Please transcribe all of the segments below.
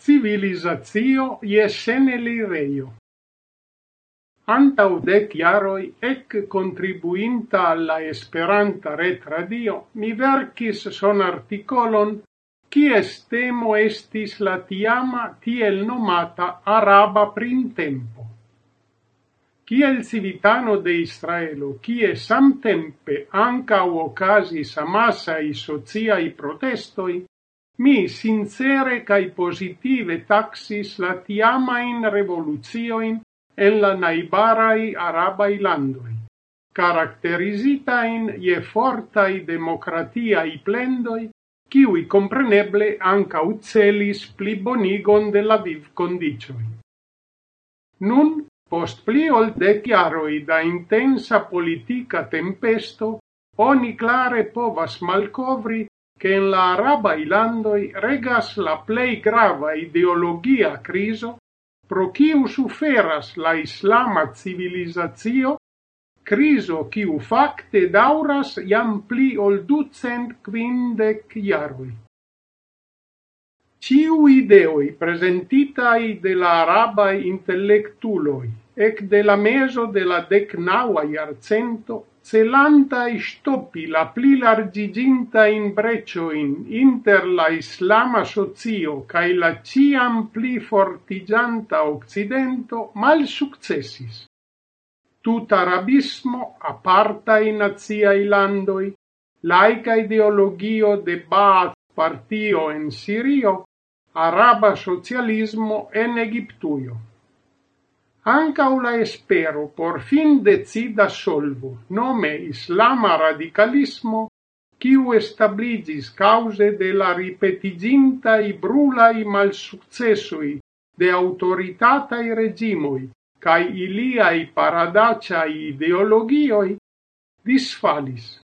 civilizacio je senelirejo. Antau dec iaroi, ec contribuinta alla Esperanta retradio, mi vercis son articolon cies temo estis la tiama tiel nomata araba printempo. Ciel civitano de Israelo, cie samtempe ancau ocasis amassai sociai protestoi, Mi sincere cae positive taxis la tiamain revoluzioin en la naibarai arabai landoi, caracterizitain je fortai democratiai plendoi, kiui compreneble anca ucelis pli bonigon de la viv condicioi. Nun, post pli ol deciaroi da intensa politica tempesto, oni clare povas malcovri che in la araba ilandoi regas la plei grava ideologia criso pro quiu suferas la islama civilizazio, criso quiu facte dauras iam pli ol ducent quindec iaroi. Ciu ideoi presentitai de la arabai intellectuloi, ec de la meso de la decnaua iarcento, celanta istopi la pli largiginta in brecioin inter la islama socio cae la ciam pli fortigianta occidento mal successis. Tut arabismo, apartai naziai landoi, laica ideologio de Baath partio en Sirio, araba socialismo en Egiptuio. Anca la espero por fin decida solvo, nome islama radicalismo, quiu establigis cause de la ripetiĝintaj i malsukcesoj de aŭtoritataj reĝimoj ilia i paradacia ideologioi, disfalis.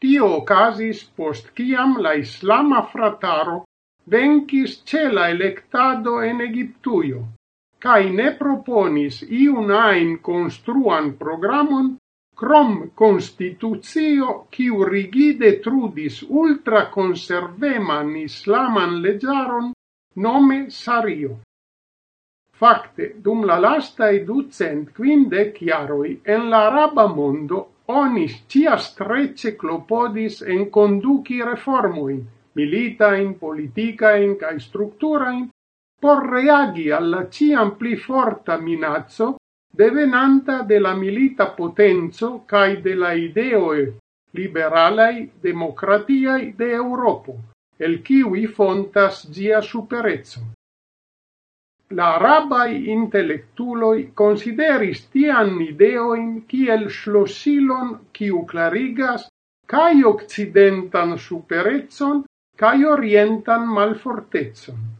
Tio casis post ciam la islama frataro venkis cela la elektado en Egiptuio cae ne proponis iun ain construan programon crom constitutio quiu rigide trudis ultra conserveman islaman legiaron nome Sario. Fakte, dum la lastae ducent quindec chiaroi en la araba mondo oni stia strece clopodis en conduci reformoin, militain, politicain, cae structurain, por reagi alla ciam pli forta minazzo devenanta de la milita potenzo cae de la ideoe liberalai democratiai de Europo, el kiwi fontas gia superezzo. La arabai intellectuloi consideris tian ideoin kiel schlosilon kiu clarigas cae occidentan superezzon cae orientan malfortezzon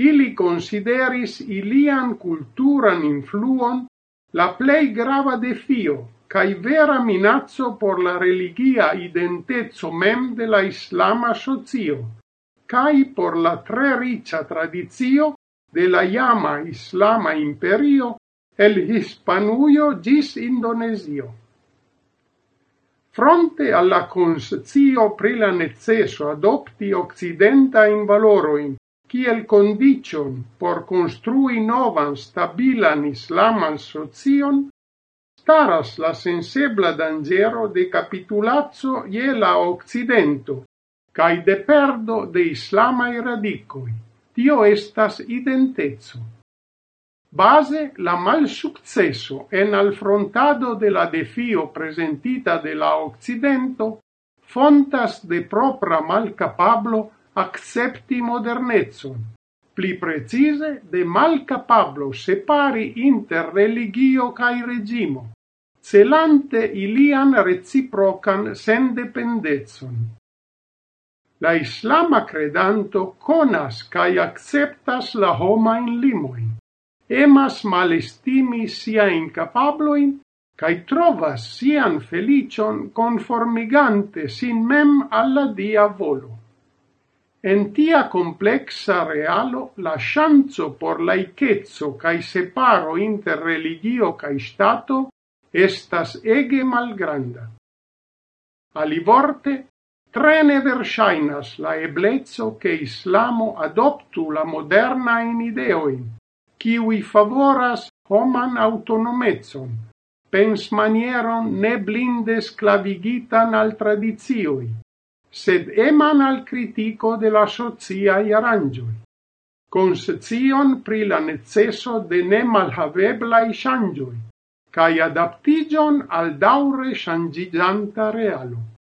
ili consideris ilian culturan influon la plei grava defio cae vera minazzo por la religia identezzo mem de la islama socio, cae por la tre riccia tradizio de la iama islama imperio el Hispanuio gis Indonesio. Fronte alla conscio pri la necesso adopti occidenta in valoroin kiel condicion por construi novan stabilan islaman socion, staras la sensebla dangero de capitulazzo je la occidento, cae de perdo de islamai radicoi. Tio estas identezzo. Base la mal successo en alfrontado de la defio presentita de la occidento fontas de propra malcapablo accepti modernecon, pli precise de malcapablo separi inter religio cae regimo, celante ilian reciprocan sen sendependezon. La islama credanto conas cae acceptas la homain limoin, emas malestimi sia incapabloin cae trovas sian felicion conformigante sin mem alla dia volo. En tia complexa realo la chanzo por laichezzo cae separo inter religio cae stato estas ege malgranda. Alivorte, trene neverŝajnas la eblezzo ke islamo adoptu la moderna in ideojn, kiwi favoras homan pens manieron ne blinde sclavigitan al tradizioi, sed eman al critico de la sociai arangioi, concezion pri la necesso de ne malhaveblai shangioi, cae adaptigion al daure shangiganta realo.